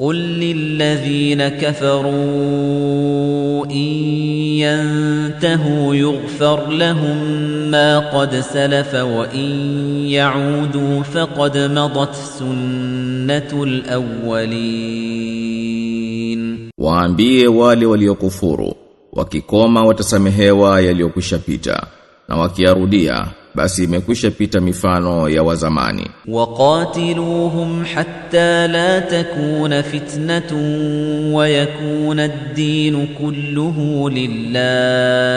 قل للذين كفروا إن ينتهوا يغفر لهم ما قد سلف وإن يعودوا فقد مضت سنة الأولين Waambie wale waliokufuru wakikoma watasamehewa pita. na wakiarudia basi imekwisha pita mifano ya wazamani. Waqatiluhum hatta la takuna fitnatun wa yakuna ad-din kulluhu lillah.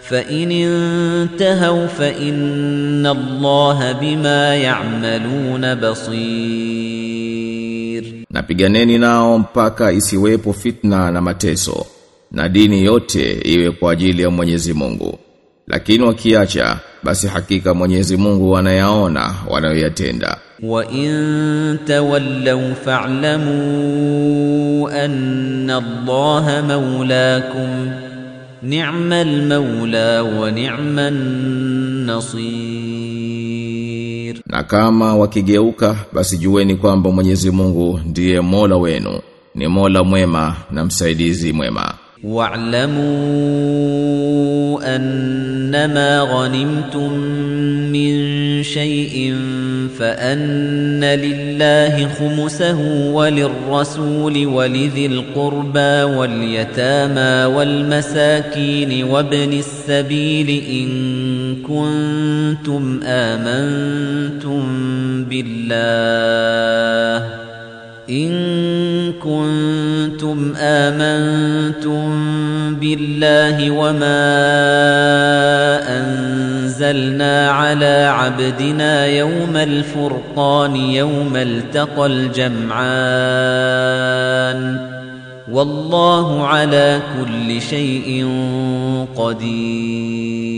Fa in intahaw fa inna allaha bima ya'maluna basir. Napiganeni nao mpaka isiwepo fitna na mateso na dini yote iwe kwa ajili ya Mwenyezi Mungu. Lakini wakiacha basi hakika Mwenyezi Mungu anayaona wanayoyatenda. Wa in tawallaw fa'lamu anna Allah mawlaakum ni'mal mawla wa ni'man nasir. Na kama wakigeuka basi jueni kwamba Mwenyezi Mungu ndiye Mola wenu, ni Mola mwema na msaidizi mwema. واعلموا أنما غنمتم من شيء فأن لله خمسه وللرسول ولذي القربى واليتامى والمساكين وابن السبيل إن كنتم آمنتم بالله إن كنتم آمنتم بالله وما أنزلنا على عبدنا يوم الفرقان يوم التقى الجمعان والله على كل شيء قدير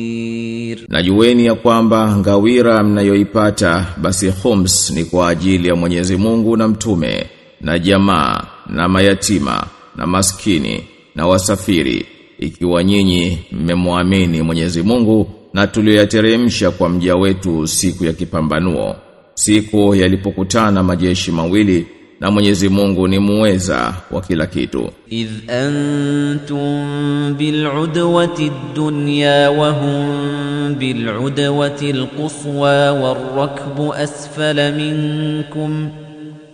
Najueni ya kwamba ngawira mnayoipata basi khums ni kwa ajili ya Mwenyezi Mungu na mtume na jamaa na mayatima na maskini na wasafiri ikiwa nyinyi mmemwamini Mwenyezi Mungu na tuliyoyateremsha kwa mja wetu siku ya kipambanuo siku yalipokutana majeshi mawili na Mwenyezi Mungu ni muweza wa kila kitu. id antum bil'udwati ad-dunya wa hum bil'udwati al-quswa war-rakbu asfala minkum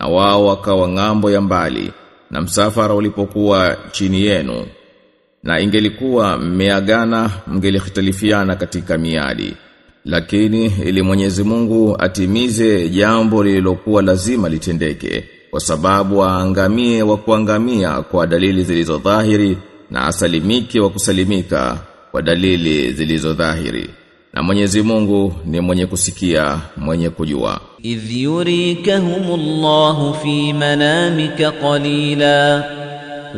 Na wao wakawa ng'ambo ya mbali na msafara ulipokuwa chini yenu na ingelikuwa mmeagana mngelihitalifiana katika miadi. Lakini ili Mwenyezi Mungu atimize jambo lililokuwa lazima litendeke kwa sababu aangamie wa kuangamia kwa dalili zilizodhahiri na asalimike wa kusalimika kwa dalili zilizo dhahiri na Mwenyezi Mungu ni mwenye kusikia mwenye kujua إذ يريكهم الله في منامك قليلا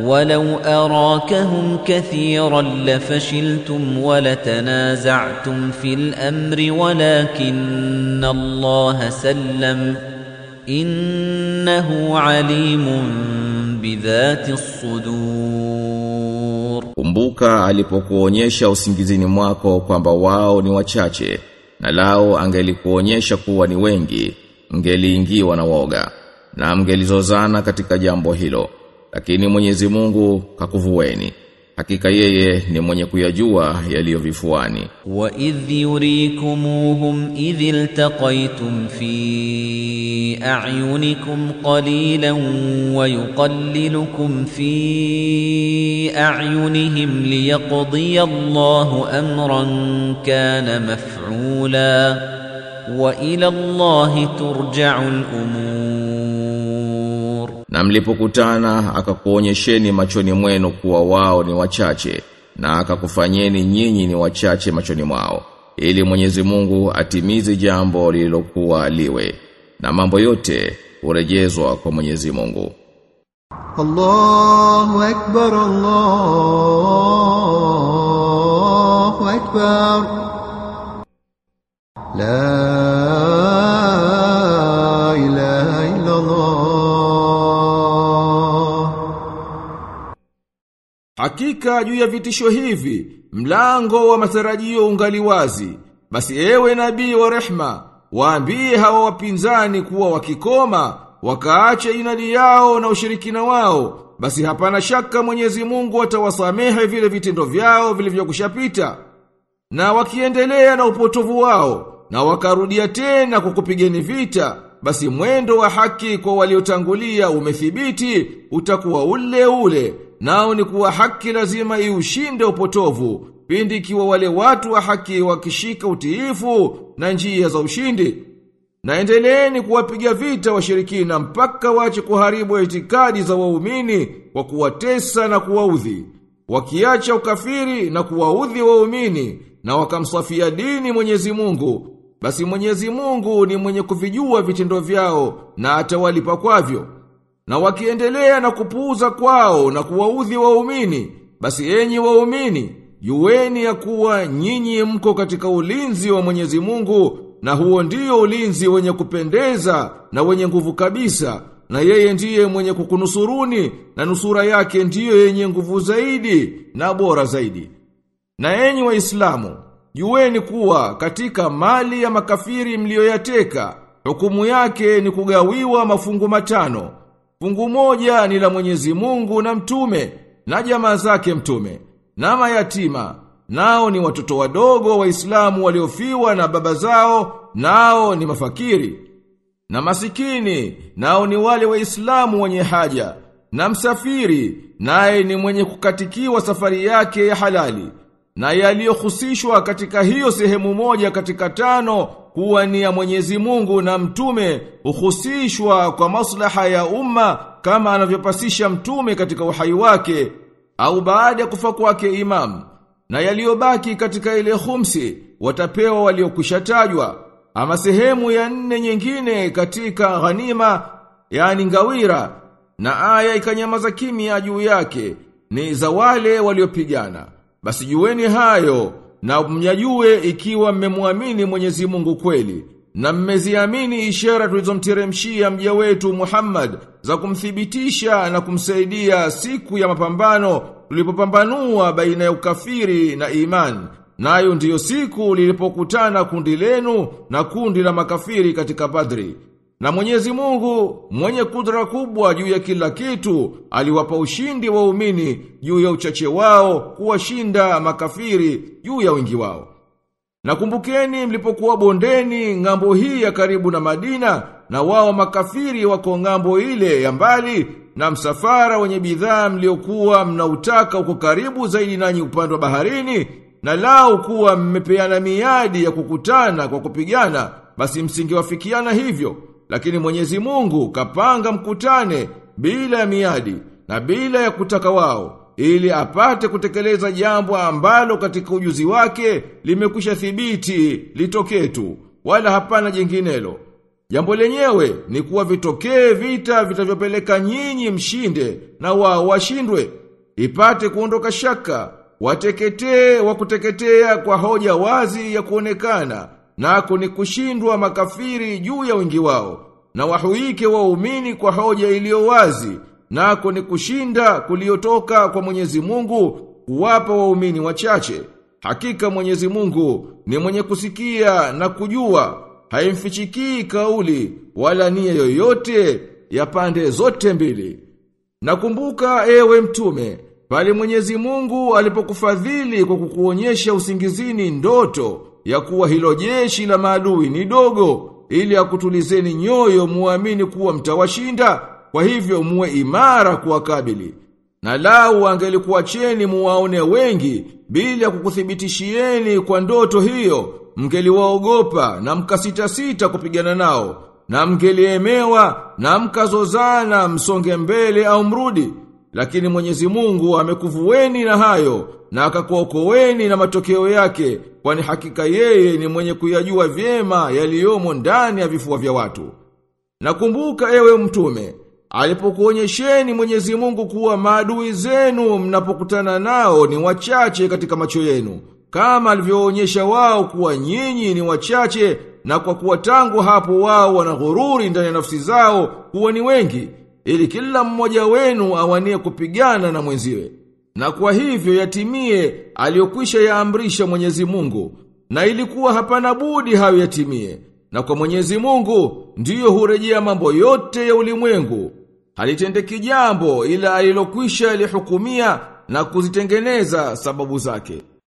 ولو أراكهم كثيرا لفشلتم ولتنازعتم في الأمر ولكن الله سلم إنه عليم بذات الصدور Kumbuka alipokuonyesha usingizini mwako kwamba wao ni wachache na lao angelikuonyesha kuwa ni wengi ngeliingiwa na woga na mgelizozana katika jambo hilo. Lakini Mwenyezi Mungu kakuvueni hakika yeye ni mwenye kuyajua yaliyovifuani وإذ يريكموهم إذ التقيتم في أعينكم قليلا ويقللكم في أعينهم ليقضي الله أمرا كان مفعولا وإلى الله ترجع الأمور Na mlipokutana akakuonyesheni machoni mwenu kuwa wao ni wachache na akakufanyeni nyinyi ni wachache machoni mwao ili Mwenyezi Mungu atimize jambo lililokuwa liwe na mambo yote urejezwa kwa Mwenyezi Mungu. Allahu akbar Allahu akbar La Hakika juu ya vitisho hivi, mlango wa matarajio ungali wazi. Basi ewe nabii wa rehma, waambie hawa wapinzani kuwa wakikoma, wakaacha inadi yao na ushirikina wao, basi hapana shaka Mwenyezi Mungu atawasamehe vile vitendo vyao vilivyokushapita. Na wakiendelea na upotovu wao, na wakarudia tena kukupigeni kupigeni vita, basi mwendo wa haki kwa waliotangulia umethibiti, utakuwa ule ule, nao ni kuwa haki lazima iushinde upotovu, pindi ikiwa wale watu wa haki wakishika utiifu na njia za ushindi. Na endeleeni kuwapiga vita washirikina mpaka wache kuharibu itikadi za waumini kwa kuwatesa na kuwaudhi. Wakiacha ukafiri na kuwaudhi waumini na wakamsafia dini Mwenyezi Mungu, basi Mwenyezi Mungu ni mwenye kuvijua vitendo vyao na atawalipa kwavyo. Na wakiendelea na kupuuza kwao na kuwaudhi waumini, basi enyi waumini, jueni ya kuwa nyinyi mko katika ulinzi wa Mwenyezi Mungu na huo ndio ulinzi wenye kupendeza na wenye nguvu kabisa na yeye ndiye mwenye kukunusuruni na nusura yake ndiyo yenye nguvu zaidi na bora zaidi. Na enyi waislamu, jueni kuwa katika mali ya makafiri mlioyateka, hukumu yake ni kugawiwa mafungu matano. Fungu moja ni la Mwenyezi Mungu na mtume na jamaa zake mtume na mayatima. Nao ni watoto wadogo waislamu waliofiwa na baba zao nao ni mafakiri na masikini. Nao ni wale waislamu wenye haja na msafiri naye ni mwenye kukatikiwa safari yake ya halali na yaliyohusishwa katika hiyo sehemu moja katika tano kuwa ni ya Mwenyezi Mungu na mtume uhusishwa kwa maslaha ya umma kama anavyopasisha mtume katika uhai wake au baada ya kufa kwake imamu na yaliyobaki katika ile khumsi watapewa waliokwisha tajwa ama sehemu ya nne nyingine katika ghanima yani ngawira na aya ikanyamaza kimya juu yake ni za wale waliopigana. Basi jueni hayo na mnyajue ikiwa mmemwamini Mwenyezi Mungu kweli na mmeziamini ishara tulizomteremshia mja wetu Muhammad za kumthibitisha na kumsaidia siku ya mapambano tulipopambanua baina ya ukafiri na imani nayo ndiyo siku lilipokutana kundi lenu na kundi la makafiri katika Badri na Mwenyezi Mungu mwenye kudra kubwa juu ya kila kitu aliwapa ushindi waumini juu ya uchache wao kuwashinda makafiri juu ya wingi wao. Na kumbukeni mlipokuwa bondeni ng'ambo hii ya karibu na Madina na wao makafiri wako ng'ambo ile ya mbali na msafara wenye bidhaa mliokuwa mnautaka uko karibu zaidi nanyi upande wa baharini na lao kuwa mmepeana miadi ya kukutana kwa kupigana basi msingewafikiana hivyo lakini Mwenyezi Mungu kapanga mkutane bila ya miadi na bila ya kutaka wao ili apate kutekeleza jambo ambalo katika ujuzi wake limekwisha thibiti litokee tu wala hapana jinginelo. Jambo lenyewe ni kuwa vitokee vita vitavyopeleka nyinyi mshinde na wao washindwe. Ipate kuondoka shaka wateketee wa kuteketea kwa hoja wazi ya kuonekana nako ni kushindwa makafiri juu ya wingi wao na wahuike waumini kwa hoja iliyo wazi nako ni kushinda kuliotoka kwa Mwenyezi Mungu kuwapa waumini wachache. Hakika Mwenyezi Mungu ni mwenye kusikia na kujua. Haimfichikii kauli wala nia yoyote ya pande zote mbili. Nakumbuka ewe mtume pale Mwenyezi Mungu alipokufadhili kwa kukuonyesha usingizini ndoto ya kuwa hilo jeshi la maadui ni dogo ili akutulizeni nyoyo muamini kuwa mtawashinda kwa hivyo muwe imara kuwakabili na lau angelikuacheni muwaone wengi bila kukuthibitishieni kwa ndoto hiyo mngeliwaogopa na mkasita-sita kupigana nao na mngeliemewa na mkazozana msonge mbele au mrudi lakini Mwenyezi Mungu amekuvueni na hayo na akakuokoeni na matokeo yake kwani hakika yeye ni mwenye kuyajua vyema yaliyomo ndani ya vifua vya watu. Nakumbuka ewe mtume, alipokuonyesheni Mwenyezi Mungu kuwa maadui zenu mnapokutana nao ni wachache katika macho yenu, kama alivyoonyesha wao kuwa nyinyi ni wachache na kwa kuwa tangu hapo wao wana ghururi ndani ya nafsi zao kuwa ni wengi, ili kila mmoja wenu awanie kupigana na mwenziwe. Na kwa hivyo yatimie aliyokwisha yaamrisha Mwenyezi Mungu, na ilikuwa hapana budi hayo yatimie. Na kwa Mwenyezi Mungu ndiyo hurejea mambo yote ya ulimwengu. Halitendeki jambo ila alilokwisha lihukumia na kuzitengeneza sababu zake.